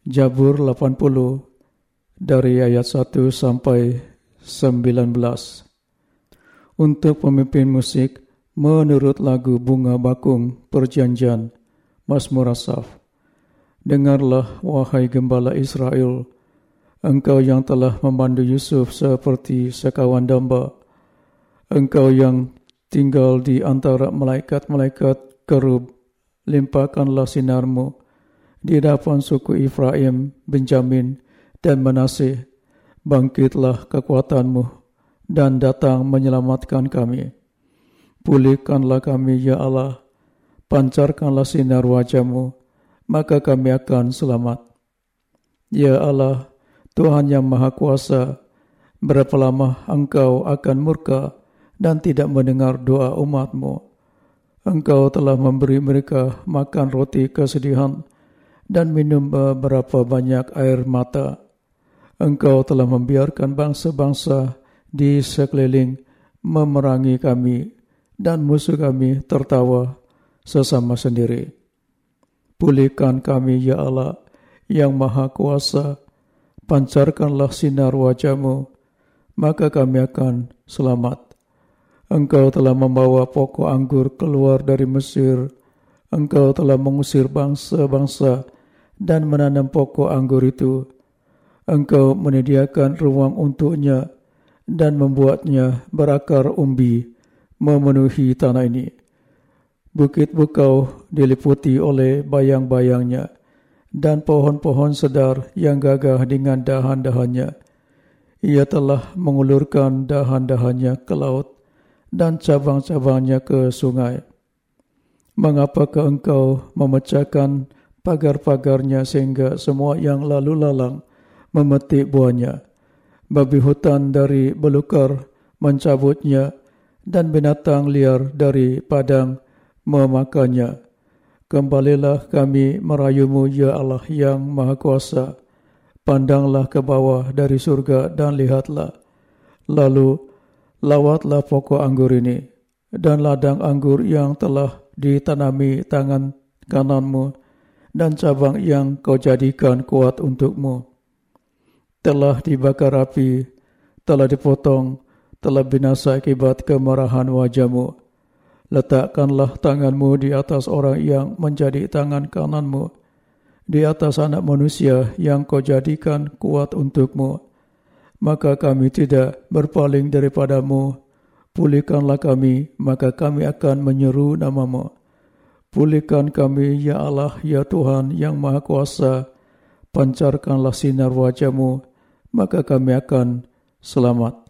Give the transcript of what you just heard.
Jabur 80 dari ayat 1 sampai 19. Untuk pemimpin musik, menurut lagu Bunga Bakung Perjanjian, Mazmur Asaf. Dengarlah, wahai gembala Israel, engkau yang telah memandu Yusuf seperti sekawan domba, engkau yang tinggal di antara malaikat-malaikat kerub, limpahkanlah sinarmu di depan suku Ephraim, Benjamin dan Manasih. Bangkitlah kekuatanmu dan datang menyelamatkan kami. Pulihkanlah kami, ya Allah. Pancarkanlah sinar wajahmu, maka kami akan selamat. Ya Allah, Tuhan yang Maha Kuasa, berapa lama engkau akan murka dan tidak mendengar doa umatmu? Engkau telah memberi mereka makan roti kesedihan dan minum beberapa banyak air mata. Engkau telah membiarkan bangsa-bangsa di sekeliling memerangi kami dan musuh kami tertawa sesama sendiri. Pulihkan kami, Ya Allah, yang maha kuasa, pancarkanlah sinar wajahmu, maka kami akan selamat. Engkau telah membawa pokok anggur keluar dari Mesir, Engkau telah mengusir bangsa-bangsa dan menanam pokok anggur itu. Engkau menyediakan ruang untuknya dan membuatnya berakar umbi memenuhi tanah ini. Bukit bukau diliputi oleh bayang-bayangnya dan pohon-pohon sedar yang gagah dengan dahan-dahannya. Ia telah mengulurkan dahan-dahannya ke laut dan cabang-cabangnya ke sungai. Mengapakah engkau memecahkan pagar-pagarnya sehingga semua yang lalu lalang memetik buahnya. Babi hutan dari belukar mencabutnya dan binatang liar dari padang memakannya. Kembalilah kami merayumu ya Allah yang Maha Kuasa. Pandanglah ke bawah dari surga dan lihatlah. Lalu lawatlah pokok anggur ini dan ladang anggur yang telah ditanami tangan kananmu dan cabang yang kau jadikan kuat untukmu. Telah dibakar api, telah dipotong, telah binasa akibat kemarahan wajahmu. Letakkanlah tanganmu di atas orang yang menjadi tangan kananmu, di atas anak manusia yang kau jadikan kuat untukmu. Maka kami tidak berpaling daripadamu. Pulihkanlah kami, maka kami akan menyeru namamu. Pulihkan kami, Ya Allah, Ya Tuhan yang Maha Kuasa. Pancarkanlah sinar wajahmu, maka kami akan selamat.